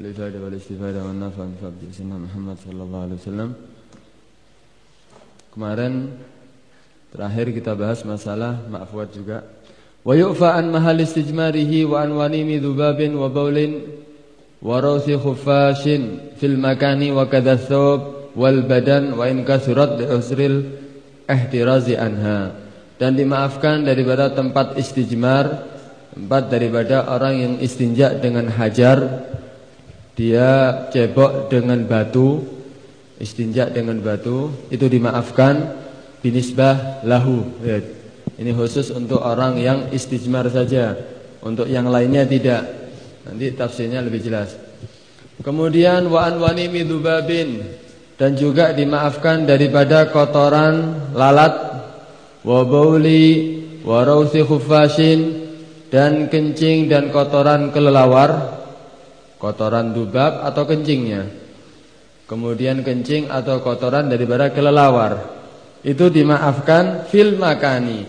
والإفادة والاستفادة والنفع من فضل سيدنا Muhammad sallallahu alaihi wasallam. Kemarin terakhir kita bahas masalah ma'fuat juga. Wa yu'fa an mahal istijmarihi wa an wanimi dhubabin wa baulin wa rawthi khuffashin fil makani wa kadha thawb wal badan wa in kasurat li usril ihtirazi anha dan dimaafkan daripada tempat istijmar tempat daripada orang yang istinja dengan hajar dia cebok dengan batu istinja dengan batu itu dimaafkan binisbah lahu. Ini khusus untuk orang yang istijmar saja untuk yang lainnya tidak. Nanti tafsirnya lebih jelas. Kemudian wa anwani midubabin dan juga dimaafkan daripada kotoran lalat wa bauli wa dan kencing dan kotoran kelelawar kotoran dubab atau kencingnya. Kemudian kencing atau kotoran daripada kelelawar. Itu dimaafkan fil makani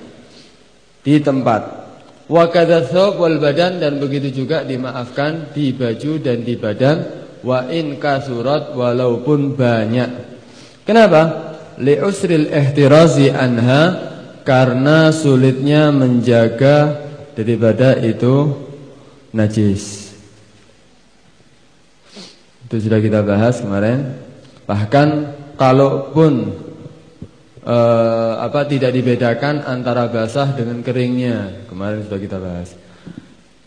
di tempat. Wa wal badan dan begitu juga dimaafkan di baju dan di badan wa in kasurat walaupun banyak. Kenapa? Li usril ihtirazi anha karena sulitnya menjaga daripada itu najis. Itu sudah kita bahas kemarin. Bahkan kalaupun eh, apa tidak dibedakan antara basah dengan keringnya, kemarin sudah kita bahas.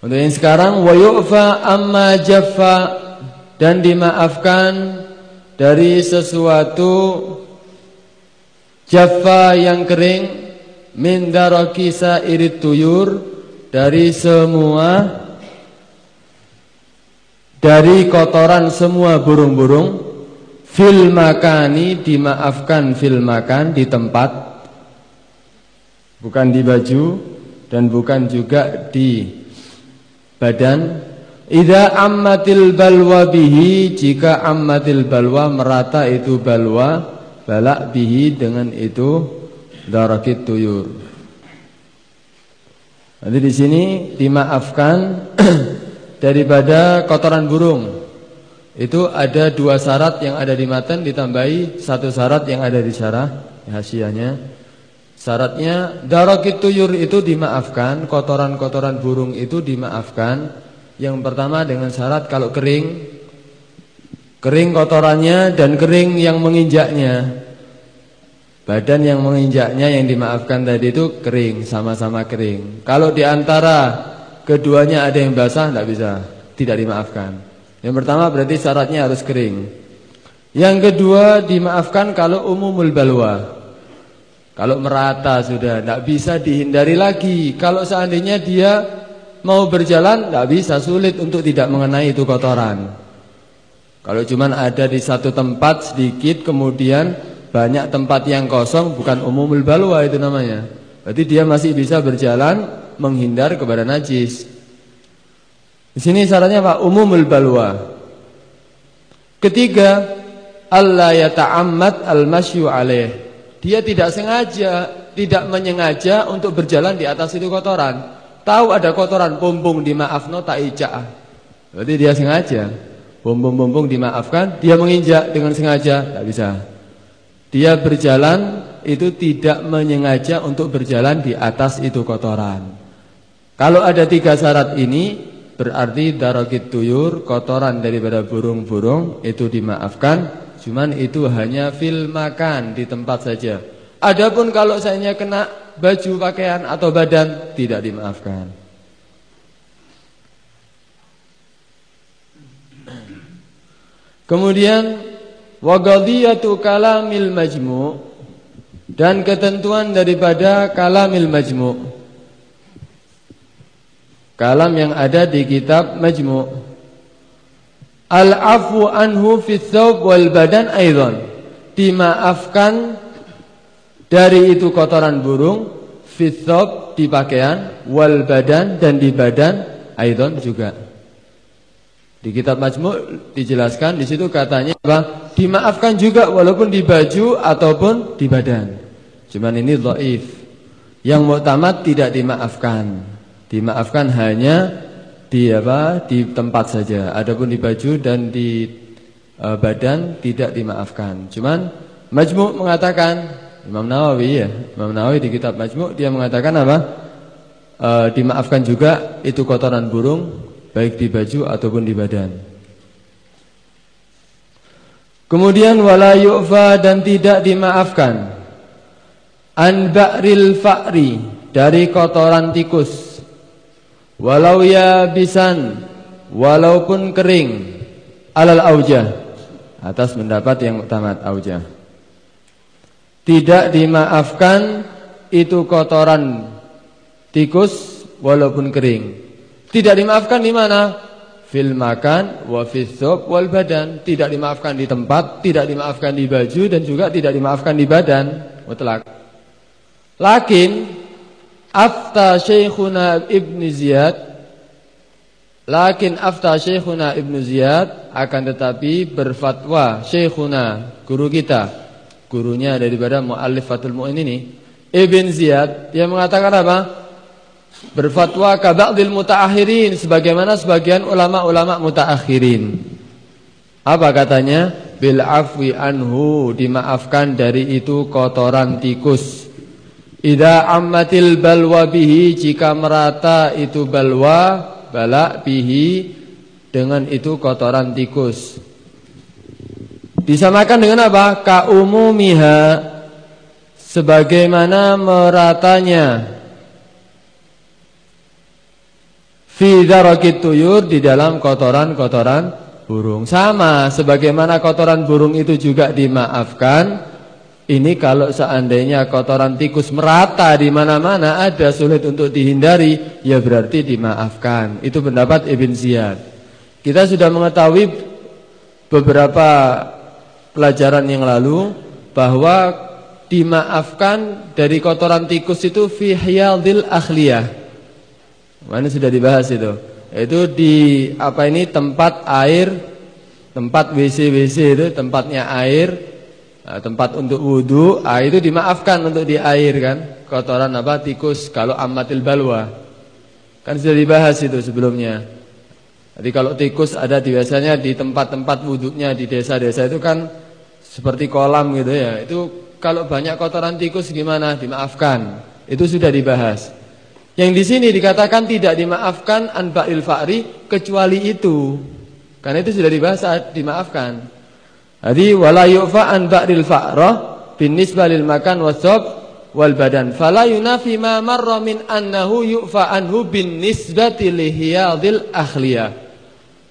Untuk yang sekarang wa yu'fa amma jaffa dan dimaafkan dari sesuatu jaffa yang kering min darakisa irit tuyur dari semua dari kotoran semua burung-burung fil makani dimaafkan fil makan di tempat bukan di baju dan bukan juga di badan. Idza ammatil balwa bihi jika ammatil balwa merata itu balwa balak bihi dengan itu darakit tuyur. Nanti di sini dimaafkan daripada kotoran burung. Itu ada dua syarat yang ada di matan ditambahi satu syarat yang ada di syarah hasiahnya. Syaratnya darokit tuyur itu dimaafkan, kotoran-kotoran burung itu dimaafkan. Yang pertama dengan syarat kalau kering, kering kotorannya dan kering yang menginjaknya. Badan yang menginjaknya yang dimaafkan tadi itu kering, sama-sama kering. Kalau di antara keduanya ada yang basah tidak bisa, tidak dimaafkan. Yang pertama berarti syaratnya harus kering. Yang kedua dimaafkan kalau umumul balwa. Kalau merata sudah tidak bisa dihindari lagi. Kalau seandainya dia mau berjalan tidak bisa sulit untuk tidak mengenai itu kotoran. Kalau cuma ada di satu tempat sedikit kemudian banyak tempat yang kosong bukan umumul balwa itu namanya. Berarti dia masih bisa berjalan menghindar kepada najis. Di sini syaratnya apa? Umumul balwa. Ketiga, Allah yata'ammad al-masyu alaih. Dia tidak sengaja, tidak menyengaja untuk berjalan di atas itu kotoran. Tahu ada kotoran bumbung dimaafno tak ija'ah. Berarti dia sengaja. Bumbung-bumbung dimaafkan, dia menginjak dengan sengaja, tak bisa. Dia berjalan itu tidak menyengaja untuk berjalan di atas itu kotoran. Kalau ada tiga syarat ini berarti darokit tuyur kotoran daripada burung-burung itu dimaafkan. Cuman itu hanya fil makan di tempat saja. Adapun kalau seandainya kena baju pakaian atau badan tidak dimaafkan. Kemudian wagadiyatu kalamil majmu' dan ketentuan daripada kalamil majmu' Kalam yang ada di kitab Majmu' Al-afu anhu fi thawb wal badan aidan Dimaafkan dari itu kotoran burung fi thawb di pakaian wal badan dan di badan aidan juga. Di kitab Majmu' dijelaskan di situ katanya apa? Dimaafkan juga walaupun di baju ataupun di badan. Cuman ini dhaif. Yang muktamad tidak dimaafkan Dimaafkan hanya di apa? Di tempat saja. Adapun di baju dan di uh, badan tidak dimaafkan. Cuman Majmu' mengatakan Imam Nawawi ya, Imam Nawawi di kitab Majmu' dia mengatakan apa? Uh, dimaafkan juga itu kotoran burung baik di baju ataupun di badan. Kemudian wala yu'fa dan tidak dimaafkan an ba'ril fa'ri dari kotoran tikus walau ya bisan walaupun kering alal aujah atas pendapat yang utama aujah. Tidak dimaafkan itu kotoran tikus walaupun kering. Tidak dimaafkan di mana? Fil makan wa sob wal badan. Tidak dimaafkan di tempat, tidak dimaafkan di baju dan juga tidak dimaafkan di badan. Mutlak. Lakin afta Syekhuna Ibn Ziyad Lakin afta Syekhuna Ibn Ziyad akan tetapi berfatwa Syekhuna guru kita gurunya daripada Muallif Fathul Mu'in ini Ibn Ziyad dia mengatakan apa? Berfatwa kaba'dil mutaakhirin sebagaimana sebagian ulama-ulama mutaakhirin. Apa katanya? Bil afwi anhu dimaafkan dari itu kotoran tikus. Ida ammatil balwa bihi jika merata itu balwa bala bihi dengan itu kotoran tikus. Disamakan dengan apa? Kaumumiha sebagaimana meratanya fi darakit tuyur di dalam kotoran-kotoran burung. Sama sebagaimana kotoran burung itu juga dimaafkan ini kalau seandainya kotoran tikus merata di mana-mana ada sulit untuk dihindari, ya berarti dimaafkan. Itu pendapat Ibn Ziyad. Kita sudah mengetahui beberapa pelajaran yang lalu bahwa dimaafkan dari kotoran tikus itu fi hiyadil akhliyah. Mana sudah dibahas itu. Itu di apa ini tempat air, tempat WC-WC itu tempatnya air Nah, tempat untuk wudhu, ah, itu dimaafkan untuk di air kan, kotoran apa tikus kalau amatil balwa, kan sudah dibahas itu sebelumnya. Jadi kalau tikus ada di biasanya di tempat-tempat wudhunya di desa-desa itu kan seperti kolam gitu ya. Itu kalau banyak kotoran tikus gimana? Dimaafkan. Itu sudah dibahas. Yang di sini dikatakan tidak dimaafkan anba'il fa'ri kecuali itu. Karena itu sudah dibahas dimaafkan. Jadi wala yu'fa an ba'dil fa'rah binisbah lil makan wasab wal badan. Fala yunafi ma marra min annahu yu'fa anhu binisbati li hiyadil akhliyah.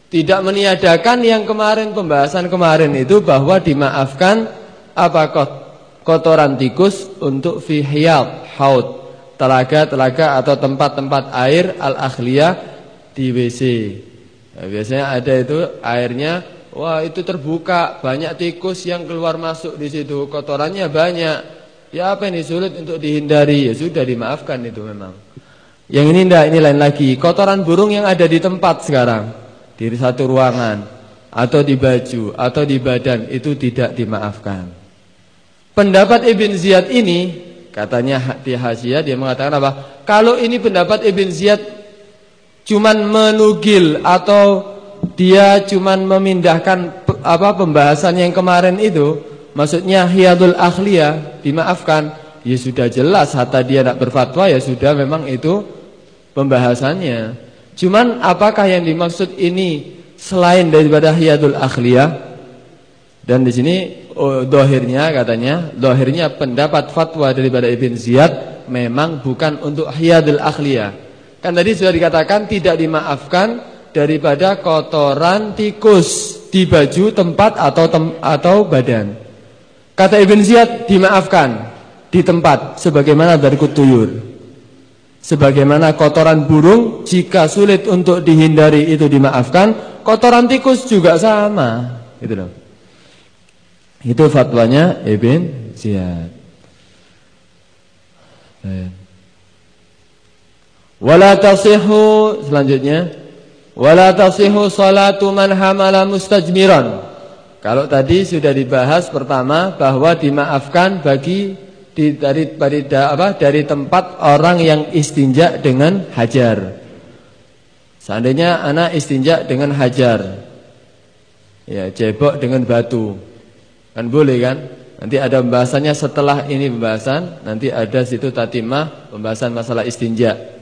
Tidak meniadakan yang kemarin pembahasan kemarin itu bahwa dimaafkan apa kotoran tikus untuk fi hiyad haud telaga-telaga atau tempat-tempat air al-akhliyah di WC. Nah, biasanya ada itu airnya Wah itu terbuka banyak tikus yang keluar masuk di situ kotorannya banyak. Ya apa ini sulit untuk dihindari ya sudah dimaafkan itu memang. Yang ini tidak ini lain lagi kotoran burung yang ada di tempat sekarang di satu ruangan atau di baju atau di badan itu tidak dimaafkan. Pendapat Ibn Ziyad ini katanya di Hasyiah dia mengatakan apa? Kalau ini pendapat Ibn Ziyad cuman menugil atau dia cuman memindahkan apa pembahasan yang kemarin itu, maksudnya hiyadul akhliyah dimaafkan, ya sudah jelas hatta dia tidak berfatwa ya sudah memang itu pembahasannya. Cuman apakah yang dimaksud ini selain daripada hiyadul akhliyah? Dan di sini oh, dohirnya katanya, dohirnya pendapat fatwa daripada Ibn Ziyad memang bukan untuk hiyadul akhliyah. Kan tadi sudah dikatakan tidak dimaafkan daripada kotoran tikus di baju, tempat atau tem atau badan. Kata Ibn Ziyad dimaafkan di tempat sebagaimana dari kutuyur. Sebagaimana kotoran burung jika sulit untuk dihindari itu dimaafkan, kotoran tikus juga sama. Itu loh. Itu fatwanya Ibn Ziyad. Wala tasihu selanjutnya Wala tasihu salatu man hamala mustajmiran. Kalau tadi sudah dibahas pertama bahwa dimaafkan bagi di, dari dari apa dari tempat orang yang istinja dengan hajar. Seandainya anak istinja dengan hajar. Ya, cebok dengan batu. Kan boleh kan? Nanti ada pembahasannya setelah ini pembahasan, nanti ada situ tatimah pembahasan masalah istinja.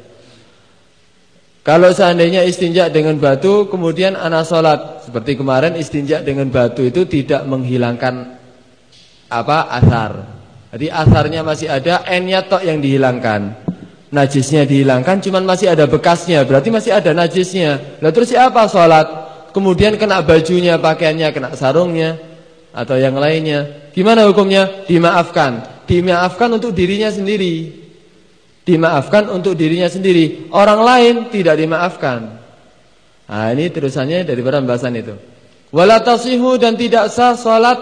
Kalau seandainya istinja dengan batu, kemudian anak sholat. Seperti kemarin istinja dengan batu itu tidak menghilangkan apa asar. Jadi asarnya masih ada, ennya tok yang dihilangkan. Najisnya dihilangkan cuman masih ada bekasnya. Berarti masih ada najisnya. Lah terus siapa sholat? Kemudian kena bajunya pakaiannya kena sarungnya atau yang lainnya. Gimana hukumnya? Dimaafkan. Dimaafkan untuk dirinya sendiri dimaafkan untuk dirinya sendiri. Orang lain tidak dimaafkan. Nah ini terusannya dari pembahasan itu. Wala tasihu dan tidak sah salat.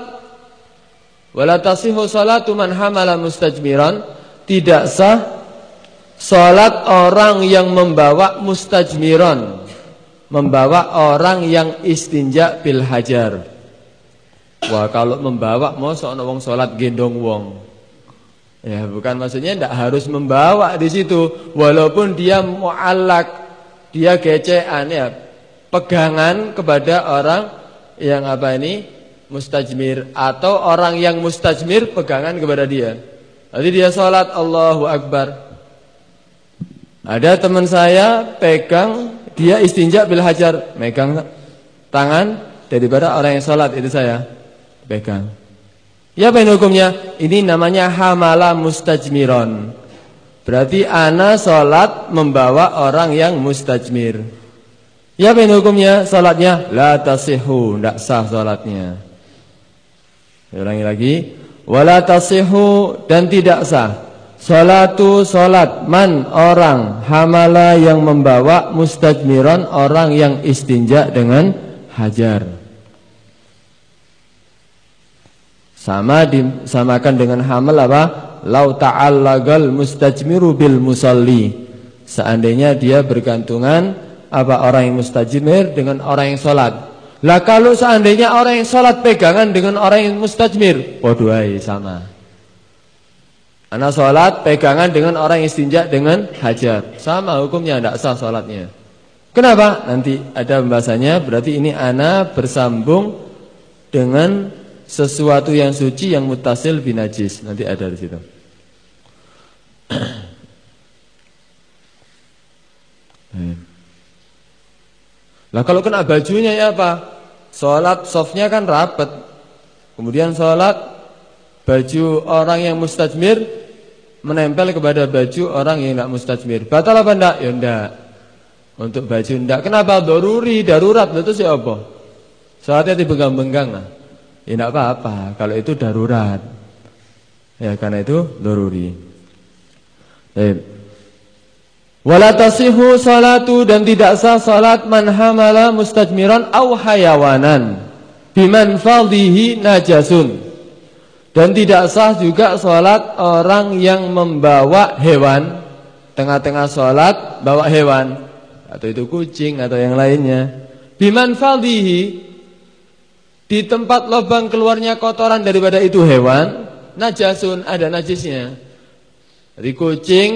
Wala tasihu salatu man hamala mustajmiran. Tidak sah Salat orang yang membawa mustajmiron Membawa orang yang istinja bil hajar. Wah kalau membawa mau seorang wong salat gendong wong Ya bukan maksudnya tidak harus membawa di situ. Walaupun dia mu'allak Dia gecean ya. Pegangan kepada orang yang apa ini? Mustajmir. Atau orang yang mustajmir pegangan kepada dia. Jadi dia sholat Allahu Akbar. Ada teman saya pegang dia istinja bil hajar, megang tangan daripada orang yang sholat itu saya. Pegang. Ya apa ini hukumnya? Ini namanya hamala mustajmiron. Berarti ana sholat membawa orang yang mustajmir. Ya apa ini hukumnya? Sholatnya la tasihu, tidak sah sholatnya. Ulangi lagi, wala tasihu dan tidak sah Salatu salat man orang hamala yang membawa mustajmiran orang yang istinja dengan hajar. Sama disamakan dengan hamal apa? Lau ta'allagal mustajmiru bil musalli. Seandainya dia bergantungan apa orang yang mustajmir dengan orang yang salat. Lah kalau seandainya orang yang salat pegangan dengan orang yang mustajmir, podoai sama. Anak sholat pegangan dengan orang yang istinja dengan hajar. Sama hukumnya, tidak sah sholatnya. Kenapa? Nanti ada pembahasannya, berarti ini anak bersambung dengan sesuatu yang suci yang mutasil binajis. Nanti ada di situ. Lah kalau kena bajunya ya apa? Sholat softnya kan rapat. Kemudian sholat baju orang yang mustajmir menempel kepada baju orang yang tidak mustajmir. Batal apa enggak? Ya. Untuk baju enggak. Kenapa? Doruri, darurat. Itu siapa? Saatnya dipegang-pegang. Ya enggak apa-apa. Kalau itu darurat. Ya karena itu doruri. Baik. Wala tasihu salatu dan tidak sah salat man hamala mustajmiran au hayawanan biman fadhihi najasun. Dan tidak sah juga sholat orang yang membawa hewan Tengah-tengah sholat bawa hewan Atau itu kucing atau yang lainnya Biman faldihi Di tempat lubang keluarnya kotoran daripada itu hewan Najasun ada najisnya Jadi kucing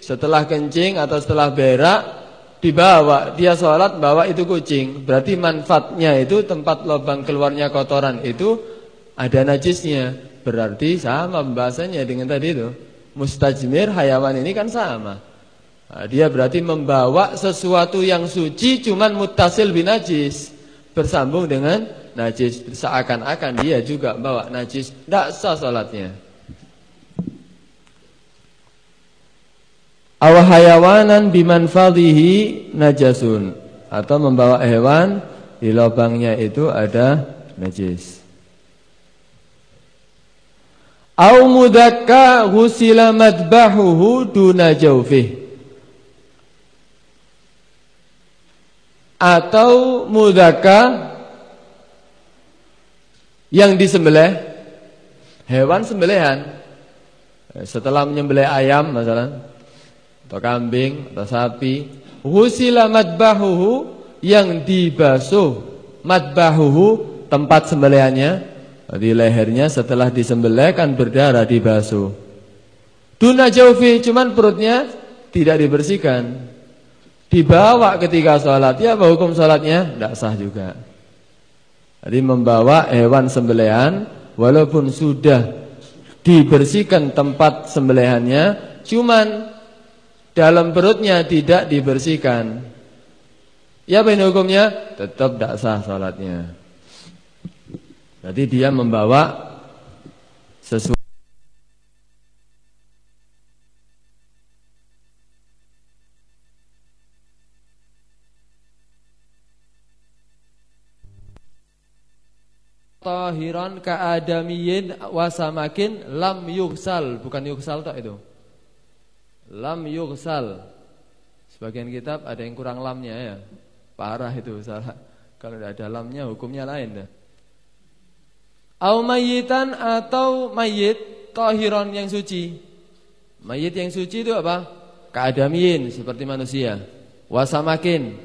setelah kencing atau setelah berak Dibawa, dia sholat bawa itu kucing Berarti manfaatnya itu tempat lubang keluarnya kotoran itu Ada najisnya Berarti sama pembahasannya dengan tadi itu. Mustajmir hayawan ini kan sama. Nah, dia berarti membawa sesuatu yang suci cuman mutasil bin najis. Bersambung dengan najis. Seakan-akan dia juga bawa najis. Tidak sah salatnya. Aw hayawanan bimanfadhihi najasun. Atau membawa hewan di lubangnya itu ada najis. Au mudakka ghusila madbahuhu duna jawfih Atau mudakka yang disembelih hewan sembelihan setelah menyembelih ayam misalnya atau kambing atau sapi ghusila madbahuhu yang dibasuh madbahuhu tempat sembelihannya di lehernya setelah disembelih kan berdarah dibasuh. Duna jaufi cuman perutnya tidak dibersihkan. dibawa ketika sholat, ya apa hukum sholatnya? Tidak sah juga. Jadi membawa hewan sembelihan walaupun sudah dibersihkan tempat sembelihannya, cuman dalam perutnya tidak dibersihkan. Ya apa ini hukumnya? Tetap tidak sah sholatnya. Berarti dia membawa sesuatu tahiran kaadamiyin wasamakin lam yugsal bukan yugsal tak itu. Lam yugsal sebagian kitab ada yang kurang lamnya ya. Parah itu salah. Kalau tidak ada lamnya hukumnya lain dah. Au mayitan atau mayit tahiran yang suci. Mayit yang suci itu apa? Kaadamiyin seperti manusia. Wasamakin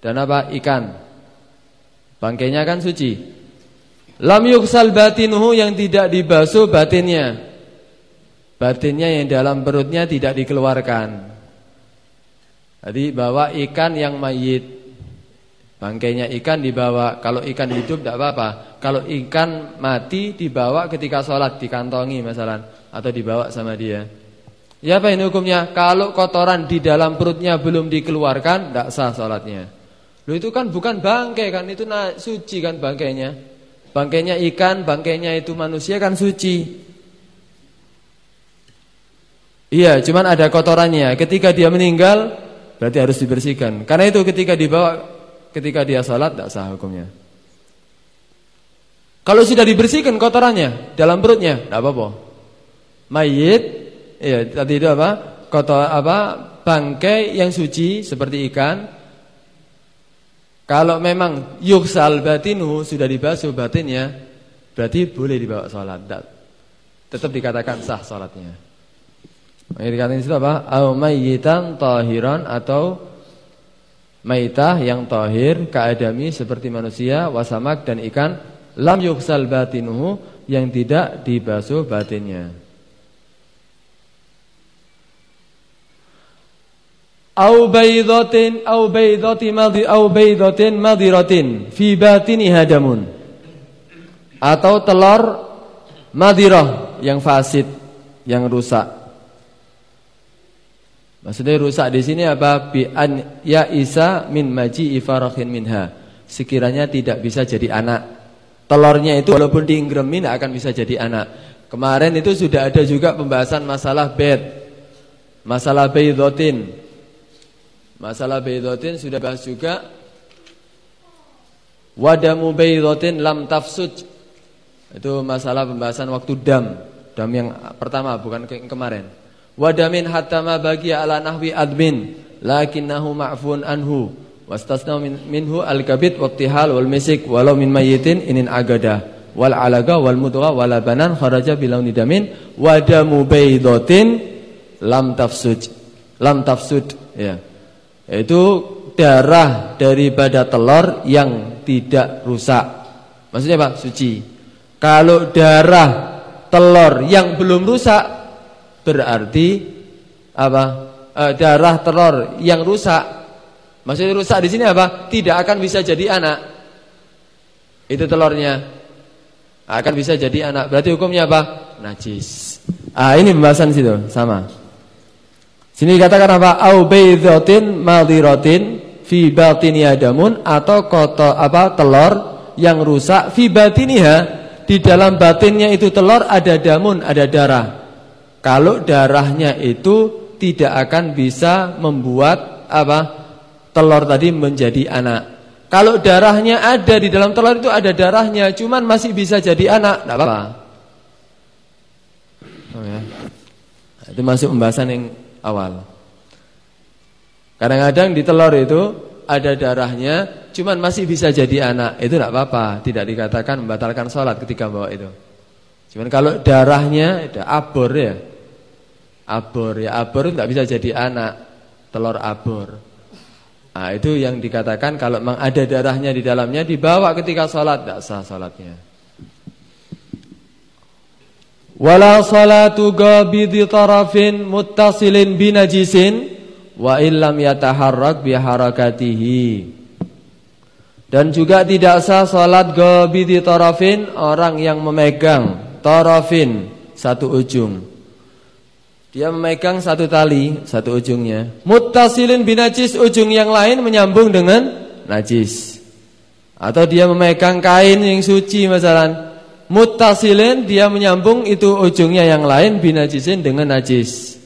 dan apa? Ikan. Bangkainya kan suci Lam yuksal batinuhu yang tidak dibasuh batinnya. Batinnya yang dalam perutnya tidak dikeluarkan. Jadi bawa ikan yang mayit. Bangkainya ikan dibawa. Kalau ikan hidup tidak apa-apa. Kalau ikan mati dibawa ketika sholat dikantongi masalah atau dibawa sama dia. Ya apa ini hukumnya? Kalau kotoran di dalam perutnya belum dikeluarkan, tidak sah sholatnya. Lu itu kan bukan bangkai kan, itu suci kan bangkainya. Bangkainya ikan, bangkainya itu manusia kan suci. Iya, cuman ada kotorannya. Ketika dia meninggal, berarti harus dibersihkan. Karena itu ketika dibawa, ketika dia salat, tidak sah hukumnya. Kalau sudah dibersihkan kotorannya dalam perutnya, tidak apa-apa. Mayit, iya tadi itu apa? Kotor apa? Bangkai yang suci seperti ikan, kalau memang yuksal batinu sudah dibasuh batinnya, berarti boleh dibawa sholat. Tetap dikatakan sah sholatnya. Ini dikatakan itu apa? Au mayyitan tahiran atau maitah yang tahir keadami seperti manusia, wasamak dan ikan lam yuksal batinuhu yang tidak dibasuh batinnya. Au baydatin au baydati madhi au baydatin madiratin. Fi batini hadamun. Atau telur madirah yang fasid yang rusak. Maksudnya rusak di sini apa? Bi an ya isa min maji ifarakhin minha. Sekiranya tidak bisa jadi anak. Telurnya itu walaupun diingremin akan bisa jadi anak. Kemarin itu sudah ada juga pembahasan masalah bed. Masalah baydatin Masalah baydatin sudah bahas juga. Wadamu baydatin lam tafsud. Itu masalah pembahasan waktu dam. Dam yang pertama bukan yang kemarin. Wadamin hatta ma bagiya ala nahwi admin lakinnahu ma'fun anhu. Wastasna min, minhu al-kabit waqtihal wal misik walau min mayyitin inin agada wal alaga wal mudgha wal banan kharaja bilauni damin wadamu baydatin lam tafsud. Lam tafsud ya. Itu darah daripada telur yang tidak rusak. Maksudnya apa? Suci. Kalau darah telur yang belum rusak berarti apa? E, darah telur yang rusak. Maksudnya rusak di sini apa? Tidak akan bisa jadi anak. Itu telurnya akan bisa jadi anak. Berarti hukumnya apa? Najis. Ah ini pembahasan situ sama. Sini dikatakan apa? Au baydhatin madhiratin fi batini adamun atau koto apa telur yang rusak fi batiniha di dalam batinnya itu telur ada damun, ada darah. Kalau darahnya itu tidak akan bisa membuat apa? telur tadi menjadi anak. Kalau darahnya ada di dalam telur itu ada darahnya, cuman masih bisa jadi anak, tidak apa-apa. Oh ya. Itu masuk pembahasan yang awal. Kadang-kadang di telur itu ada darahnya, cuman masih bisa jadi anak. Itu tidak apa-apa, tidak dikatakan membatalkan sholat ketika bawa itu. Cuman kalau darahnya ada abor ya, abor ya abor tidak bisa jadi anak, telur abor. Nah, itu yang dikatakan kalau memang ada darahnya di dalamnya dibawa ketika sholat tidak sah sholatnya. Wala salatu gabidi tarafin muttasilin binajisin wa illam yataharrak bi harakatihi dan juga tidak sah salat ghabidi tarafin orang yang memegang tarafin satu ujung. Dia memegang satu tali, satu ujungnya. Muttasilin binajis ujung yang lain menyambung dengan najis. Atau dia memegang kain yang suci misalnya. Muttasilin dia menyambung itu ujungnya yang lain binajisin dengan najis.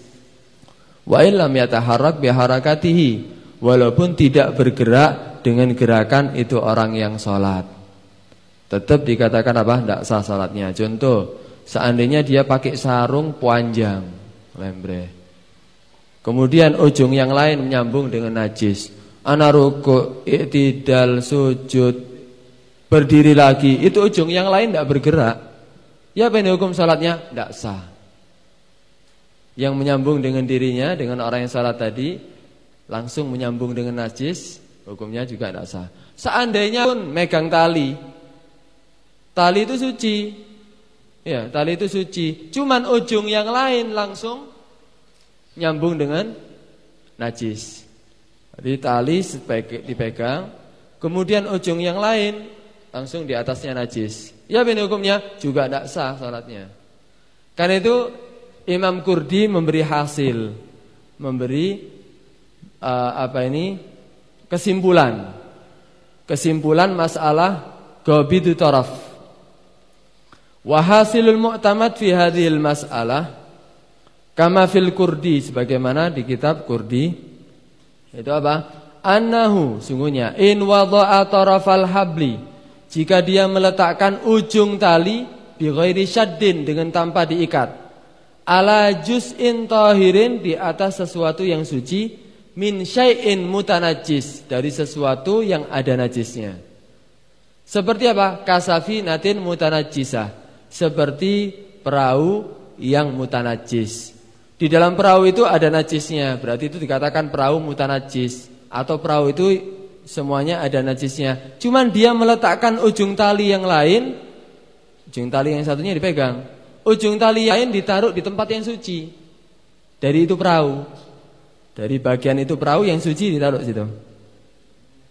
Wa illam yataharrak biharakatihi walaupun tidak bergerak dengan gerakan itu orang yang sholat Tetap dikatakan apa? Tidak sah sholatnya Contoh Seandainya dia pakai sarung panjang Lembre Kemudian ujung yang lain menyambung dengan najis Anaruku Iktidal sujud Berdiri lagi Itu ujung yang lain tidak bergerak Ya apa hukum sholatnya? Tidak sah Yang menyambung dengan dirinya Dengan orang yang sholat tadi Langsung menyambung dengan najis Hukumnya juga tidak sah. Seandainya pun megang tali, tali itu suci, ya tali itu suci. Cuman ujung yang lain langsung nyambung dengan najis. Jadi tali dipegang, kemudian ujung yang lain langsung di atasnya najis. Ya benar hukumnya juga tidak sah salatnya. Karena itu Imam Kurdi memberi hasil, memberi uh, apa ini Kesimpulan Kesimpulan masalah Gobidu taraf Wahasilul mu'tamad fi hadhil mas'alah Kama fil kurdi Sebagaimana di kitab kurdi Itu apa? Annahu Sungguhnya In wadha'a tarafal habli Jika dia meletakkan ujung tali Bi syaddin Dengan tanpa diikat Ala juz'in tahirin Di atas sesuatu yang suci min syai'in mutanajis dari sesuatu yang ada najisnya. Seperti apa? Kasafi natin mutanajisah. Seperti perahu yang mutanajis. Di dalam perahu itu ada najisnya, berarti itu dikatakan perahu mutanajis atau perahu itu semuanya ada najisnya. Cuman dia meletakkan ujung tali yang lain, ujung tali yang satunya dipegang. Ujung tali yang lain ditaruh di tempat yang suci. Dari itu perahu. Dari bagian itu perahu yang suci ditaruh situ.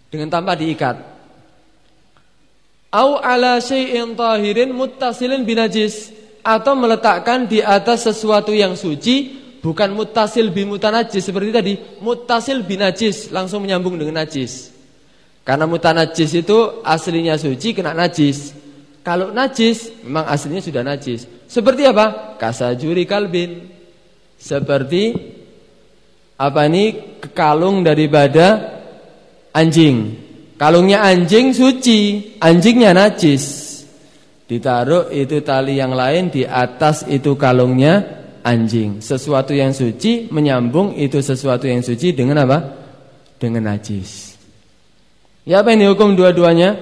Dengan tanpa diikat. Au ala syai'in tahirin muttasilin binajis atau meletakkan di atas sesuatu yang suci bukan muttasil bimutanajis seperti tadi, muttasil binajis langsung menyambung dengan najis. Karena mutanajis itu aslinya suci kena najis. Kalau najis memang aslinya sudah najis. Seperti apa? Kasajuri kalbin. Seperti apa ini kalung daripada anjing. Kalungnya anjing suci, anjingnya najis. Ditaruh itu tali yang lain di atas itu kalungnya anjing. Sesuatu yang suci menyambung itu sesuatu yang suci dengan apa? Dengan najis. Ya apa ini hukum dua-duanya?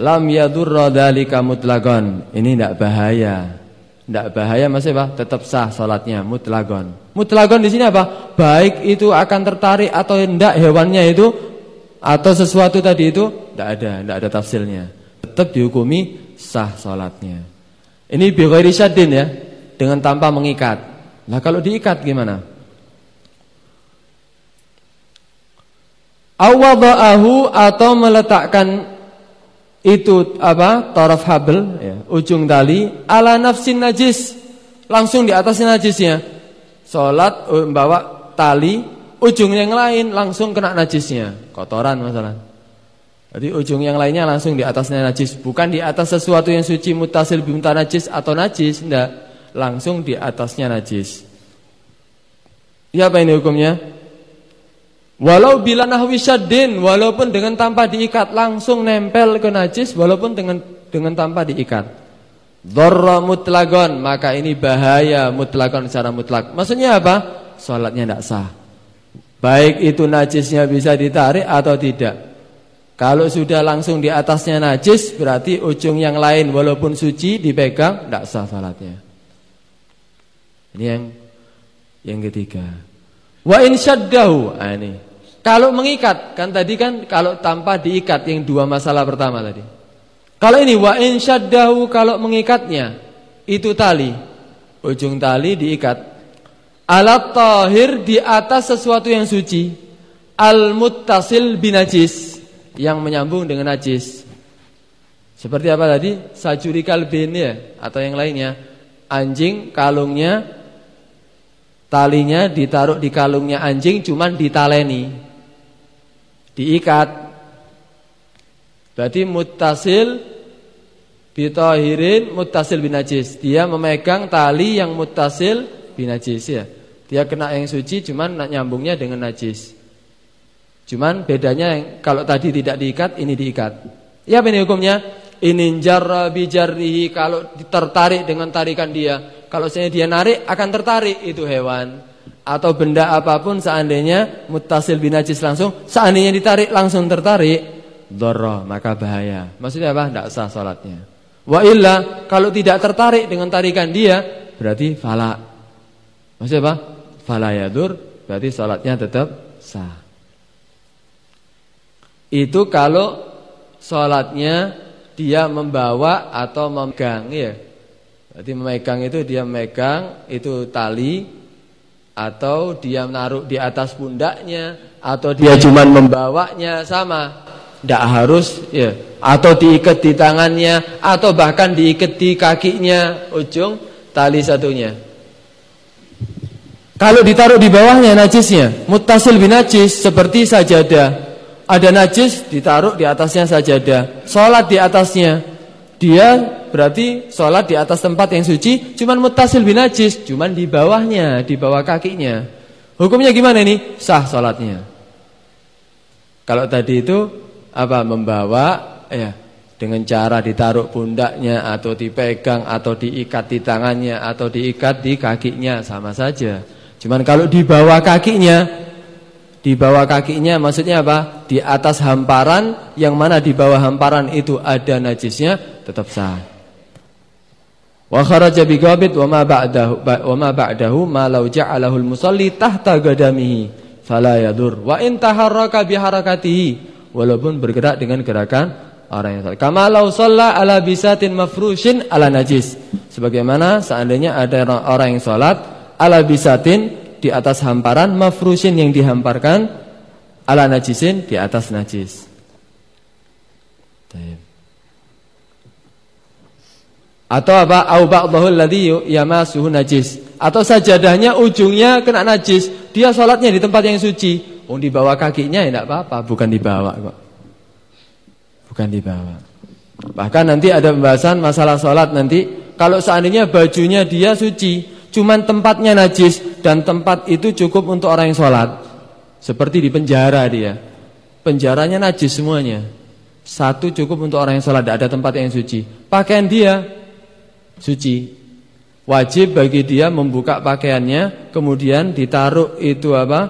Lam yadurra dzalika mutlaqan. Ini tidak bahaya. Tidak bahaya masih apa? Tetap sah salatnya mutlagon. Mutlagon di sini apa? Baik itu akan tertarik atau tidak hewannya itu atau sesuatu tadi itu tidak ada, tidak ada tafsirnya. Tetap dihukumi sah salatnya. Ini bi ya, dengan tanpa mengikat. Nah, kalau diikat gimana? Awada'ahu atau meletakkan itu apa taraf habl ya, ujung tali ala nafsin najis. Langsung di atas najisnya. Salat membawa tali ujung yang lain langsung kena najisnya. Kotoran masalah. Jadi ujung yang lainnya langsung di atasnya najis. Bukan di atas sesuatu yang suci mutasil bimta najis atau najis enggak langsung di atasnya najis. Ya apa ini hukumnya Walau bila nahwi walaupun dengan tanpa diikat langsung nempel ke najis walaupun dengan dengan tanpa diikat. Dharra mutlagon maka ini bahaya mutlagon secara mutlak. Maksudnya apa? Salatnya tidak sah. Baik itu najisnya bisa ditarik atau tidak. Kalau sudah langsung di atasnya najis berarti ujung yang lain walaupun suci dipegang tidak sah salatnya. Ini yang yang ketiga. Wa in syaddahu. Ah, ini kalau mengikat, kan tadi kan kalau tanpa diikat yang dua masalah pertama tadi. Kalau ini wa in syaddahu kalau mengikatnya itu tali, ujung tali diikat. Alat tahir di atas sesuatu yang suci. Al-muttasil binajis. Yang menyambung dengan najis. Seperti apa tadi? Sajuri kalbin ya. Atau yang lainnya. Anjing kalungnya. Talinya ditaruh di kalungnya anjing cuman ditaleni. Diikat. Berarti muttasil bitahirin muttasil binajis. Dia memegang tali yang muttasil binajis ya. Dia kena yang suci cuman nyambungnya dengan najis. Cuman bedanya yang kalau tadi tidak diikat, ini diikat. Ya ini hukumnya? Ini jarra bijarrihi kalau tertarik dengan tarikan dia. Kalau saya dia narik akan tertarik itu hewan atau benda apa pun seandainya mutasil binajis langsung, seandainya ditarik langsung tertarik, dharra maka bahaya. Maksudnya apa? Tidak sah salatnya. Wa illa kalau tidak tertarik dengan tarikan dia berarti fala. Maksudnya apa? fala yadur berarti salatnya tetap sah. Itu kalau salatnya dia membawa atau memegang ya. Berarti memegang itu dia memegang itu tali atau dia menaruh di atas pundaknya atau dia cuma membawanya sama. Tidak harus ya atau diikat di tangannya atau bahkan diikat di kakinya ujung tali satunya. Kalau ditaruh di bawahnya najisnya, mutasil binajis seperti sajadah. Ada najis ditaruh di atasnya sajadah. Sholat di atasnya. Dia berarti sholat di atas tempat yang suci, cuman mutasil binajis, cuman di bawahnya, di bawah kakinya. Hukumnya gimana ini? Sah sholatnya. Kalau tadi itu apa membawa ya dengan cara ditaruh pundaknya atau dipegang atau diikat di tangannya atau diikat di kakinya sama saja. Cuman kalau di bawah kakinya di bawah kakinya maksudnya apa? Di atas hamparan yang mana di bawah hamparan itu ada najisnya tetap sah. Wa kharaja bi ghabit wa ma ba'dahu wa ma ba'dahu ma law ja'alahu al-musalli tahta gadamihi fala yadur. Wa in taharraka bi harakatihi walaupun bergerak dengan gerakan orang yang salat. Kama law shalla ala bisatin mafrushin ala najis. Sebagaimana seandainya ada orang yang salat ala bisatin di atas hamparan mafrusin yang dihamparkan ala najisin di atas najis. Atau apa? Au ba'dahu alladhi yamasuhu najis. Atau sajadahnya ujungnya kena najis. Dia sholatnya di tempat yang suci. Oh di bawah kakinya ya tidak apa-apa, bukan dibawa kok. Bukan dibawa. Bahkan nanti ada pembahasan masalah sholat nanti. Kalau seandainya bajunya dia suci, Cuman tempatnya najis dan tempat itu cukup untuk orang yang sholat. Seperti di penjara dia. Penjaranya najis semuanya. Satu cukup untuk orang yang sholat, tidak ada tempat yang suci. Pakaian dia suci. Wajib bagi dia membuka pakaiannya, kemudian ditaruh itu apa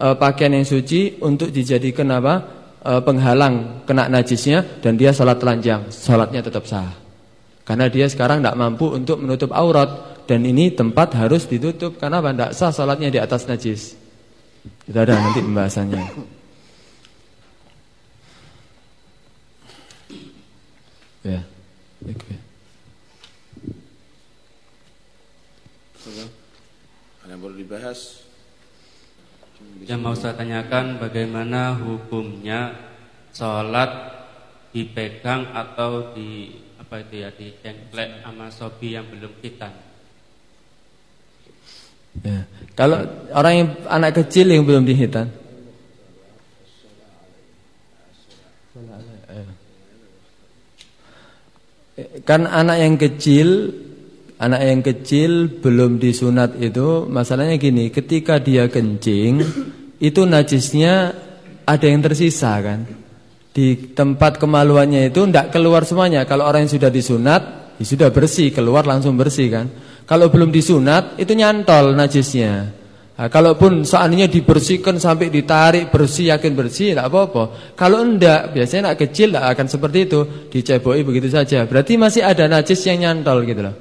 e, pakaian yang suci untuk dijadikan apa e, penghalang kena najisnya dan dia sholat telanjang, sholatnya tetap sah. Karena dia sekarang tidak mampu untuk menutup aurat dan ini tempat harus ditutup karena apa? Tidak sah salatnya di atas najis. Itu ada nanti pembahasannya. Ya. Oke. Ada yang perlu dibahas? Yang mau saya tanyakan bagaimana hukumnya sholat dipegang atau di apa itu ya dicengklek sama sobi yang belum hitam. Ya. Kalau orang yang anak kecil yang belum dihitan. Kan anak yang kecil Anak yang kecil belum disunat itu Masalahnya gini Ketika dia kencing Itu najisnya ada yang tersisa kan Di tempat kemaluannya itu Tidak keluar semuanya Kalau orang yang sudah disunat ya Sudah bersih Keluar langsung bersih kan kalau belum disunat itu nyantol najisnya. Nah, kalaupun seandainya dibersihkan sampai ditarik bersih yakin bersih tidak apa-apa. Kalau enggak biasanya anak kecil tidak akan seperti itu diceboi begitu saja. Berarti masih ada najis yang nyantol gitu loh.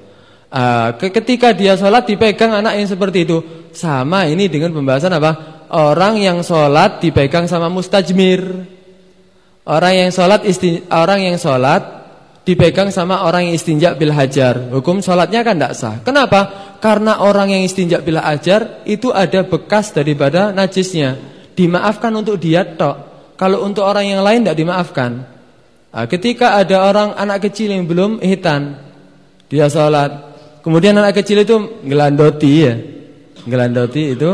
Uh, ketika dia sholat dipegang anak yang seperti itu sama ini dengan pembahasan apa orang yang sholat dipegang sama mustajmir orang yang sholat isti orang yang sholat dipegang sama orang yang istinja bil hajar, hukum sholatnya kan tidak sah. Kenapa? Karena orang yang istinja bil hajar itu ada bekas daripada najisnya. Dimaafkan untuk dia tok. Kalau untuk orang yang lain tidak dimaafkan. Nah, ketika ada orang anak kecil yang belum hitan, dia sholat, kemudian anak kecil itu ngelandoti ya, ngelandoti itu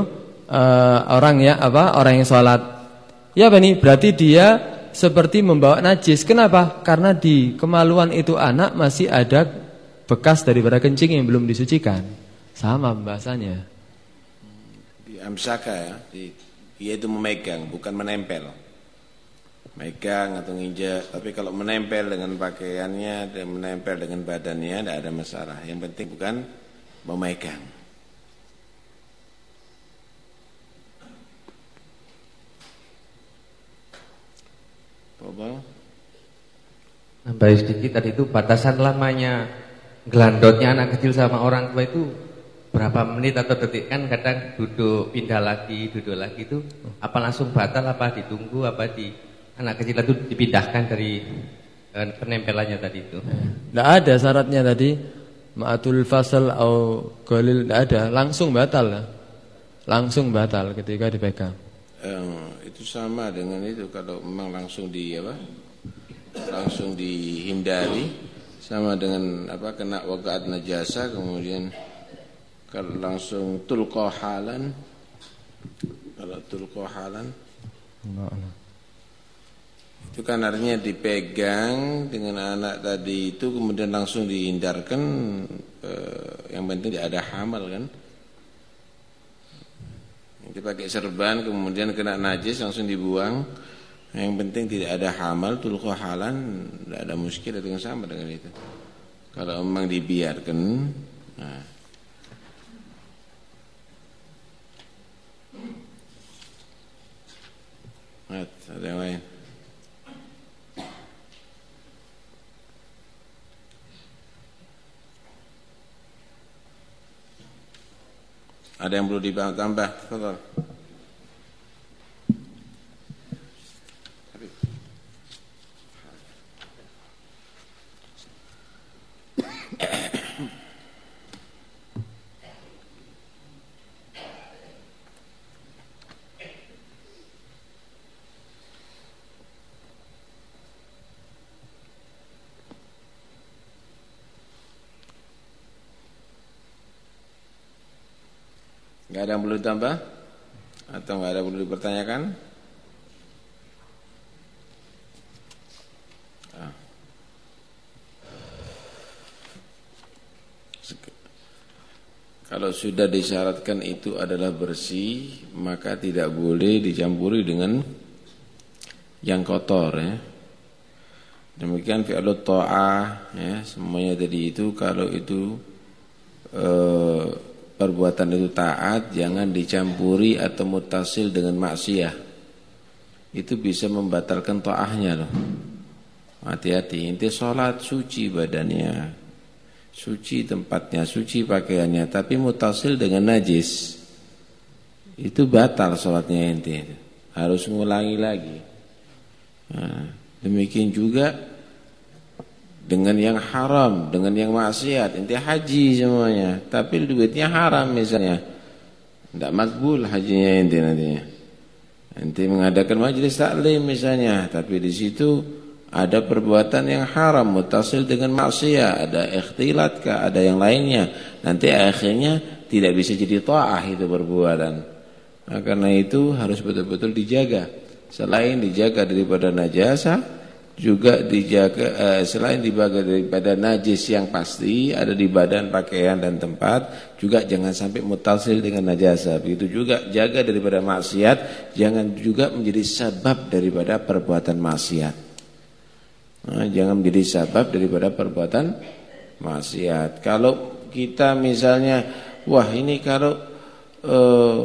uh, orang ya apa orang yang sholat. Ya bani, berarti dia seperti membawa najis. Kenapa? Karena di kemaluan itu anak masih ada bekas daripada kencing yang belum disucikan. Sama bahasanya. Di amsaka ya, di, dia itu memegang, bukan menempel. Megang atau nginjak, tapi kalau menempel dengan pakaiannya dan menempel dengan badannya tidak ada masalah. Yang penting bukan memegang. Bapak. Nambah sedikit tadi itu batasan lamanya gelandotnya anak kecil sama orang tua itu berapa menit atau detik kan kadang duduk pindah lagi duduk lagi itu apa langsung batal apa ditunggu apa di anak kecil itu dipindahkan dari eh, penempelannya tadi itu. Tidak ada syaratnya tadi. Ma'atul fasal atau golil tidak ada. Langsung batal. Langsung batal ketika dipegang. Eh, itu sama dengan itu. Kalau memang langsung di apa langsung dihindari sama dengan apa kena waqa'at najasa kemudian kalau langsung tulqahalan kalau tulqahalan itu kan artinya dipegang dengan anak tadi itu kemudian langsung dihindarkan eh, yang penting tidak ada hamal kan? Dipakai serban kemudian kena najis langsung dibuang. Yang penting tidak ada hamal tulku halan tidak ada muskil dengan sama dengan itu. Kalau memang dibiarkan nah. ada yang lain Ada yang perlu ditambah? Tafadhol. Ada yang perlu ditambah? Atau gak ada yang perlu dipertanyakan? Ah. Kalau sudah disyaratkan itu adalah bersih, maka tidak boleh dicampuri dengan yang kotor ya. Demikian fi'alut ta'ah ya, semuanya tadi itu kalau itu eh, perbuatan itu taat jangan dicampuri atau mutasil dengan maksiat. Itu bisa membatalkan toahnya loh. Hati-hati inti sholat suci badannya. Suci tempatnya suci pakaiannya tapi mutasil dengan najis. Itu batal sholatnya inti. Harus ngulangi lagi. Nah, demikian juga dengan yang haram, dengan yang maksiat, inti haji semuanya, tapi duitnya haram misalnya. Tidak makbul hajinya inti nantinya. Inti mengadakan majelis taklim misalnya, tapi di situ ada perbuatan yang haram mutasil dengan maksiat, ada ikhtilat kah, ada yang lainnya. Nanti akhirnya tidak bisa jadi ta'ah itu perbuatan. Nah, karena itu harus betul-betul dijaga. Selain dijaga daripada najasa, juga dijaga eh, selain dibaga daripada najis yang pasti ada di badan pakaian dan tempat juga jangan sampai mutasil dengan najasa. Begitu juga jaga daripada maksiat jangan juga menjadi sebab daripada perbuatan maksiat. Nah, jangan menjadi sebab daripada perbuatan maksiat. Kalau kita misalnya wah ini kalau eh,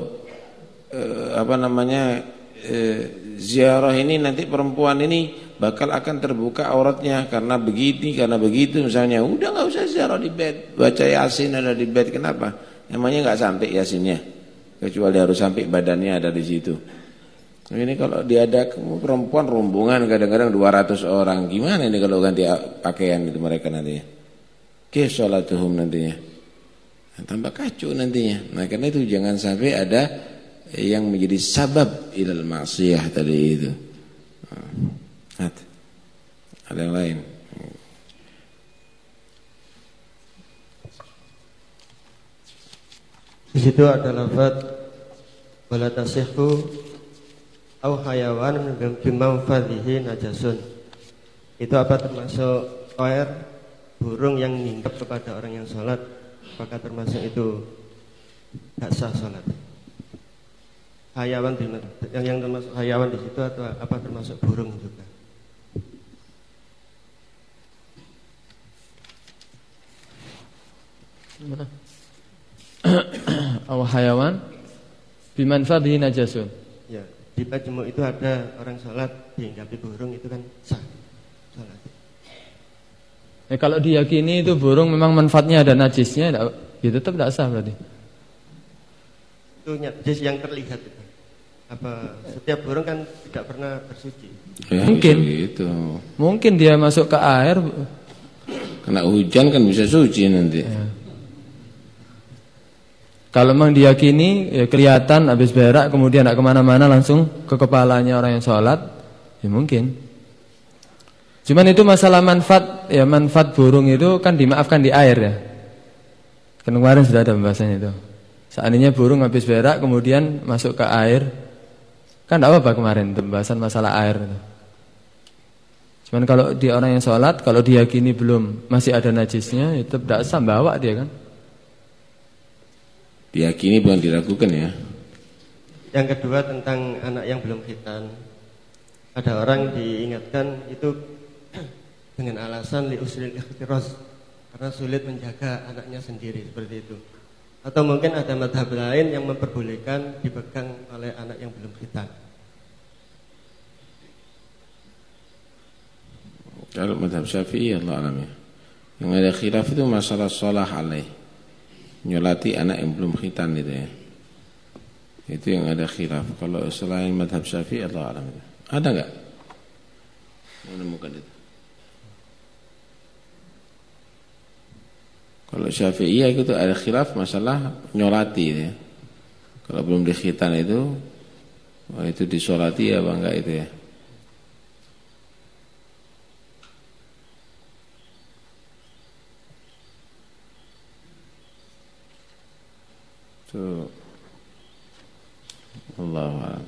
eh, apa namanya eh, ziarah ini nanti perempuan ini bakal akan terbuka auratnya karena begini karena begitu misalnya udah nggak usah ziarah di bed baca yasin ada di bed kenapa emangnya nggak sampai yasinnya kecuali harus sampai badannya ada di situ Ini kalau diadak perempuan rombongan kadang-kadang 200 orang. Gimana ini kalau ganti pakaian itu mereka nantinya? Ke sholatuhum nantinya. Tambah kacau nantinya. Nah karena itu jangan sampai ada yang menjadi sabab ilal maksiyah tadi itu. Ada yang lain. Di situ ada lafaz wala tasihhu au hayawan bimamfadhihi najasun. Itu apa termasuk air burung yang nginggap kepada orang yang sholat apakah termasuk itu gak sah sholat hayawan yang yang termasuk hayawan di situ atau apa termasuk burung juga Aw hayawan bimanfadhi najasun. Ya, di majmu itu ada orang sholat dihinggapi burung itu kan sah sholat. Ya, kalau diyakini itu burung memang manfaatnya ada najisnya, ya tetap tidak sah berarti. Itu najis yang terlihat itu. Apa setiap burung kan tidak pernah bersuci? Ya, Mungkin. Gitu. Mungkin dia masuk ke air. Kena hujan kan bisa suci nanti. Ya. Kalau memang diyakini ya kelihatan habis berak kemudian tidak ke mana-mana langsung ke kepalanya orang yang sholat, ya mungkin. Cuman itu masalah manfaat ya manfaat burung itu kan dimaafkan di air ya. Kan kemarin sudah ada pembahasannya itu. Seandainya burung habis berak kemudian masuk ke air, kan tidak apa-apa kemarin pembahasan masalah air. Itu. Cuman kalau dia orang yang sholat, kalau diyakini belum masih ada najisnya, itu tidak sah bawa dia kan. Diyakini bukan diragukan ya. Yang kedua tentang anak yang belum khitan. Ada orang diingatkan itu dengan alasan li usulil ikhtiras karena sulit menjaga anaknya sendiri seperti itu. Atau mungkin ada madhab lain yang memperbolehkan dipegang oleh anak yang belum khitan. Kalau madhab syafi'i Allah alami Yang ada khilaf itu masalah sholah alaih nyolati anak yang belum khitan itu ya. Itu yang ada khilaf. Kalau selain madhab syafi'i Allah alam. Ada enggak? Menemukan itu. Kalau syafi'i itu ada khilaf masalah nyolati ya. Kalau belum dikhitan itu, oh itu disolati ya bangga itu ya. So, Allah